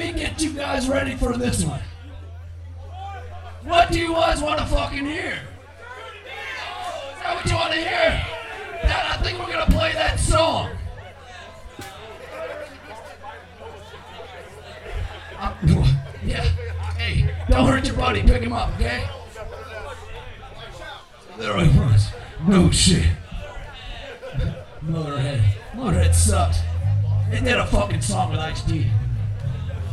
Aren't you guys ready for this one? What do you guys want to fucking hear? Is that what you want to hear? Then I think we're gonna play that song. Uh, yeah. Hey, don't hurt your buddy. Pick him up, okay? There I was. No shit. Motorhead. Motorhead sucks. They did a fucking song with Ice T.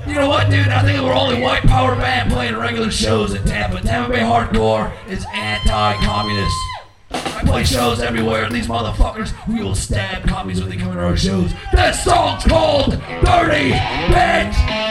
You know what, dude? I think we're only white power band playing regular shows in Tampa. Tampa Bay Hardcore is anti-communist. I play shows everywhere, and these motherfuckers, we will stab commies when they come to our shows. That song's called Dirty Bitch!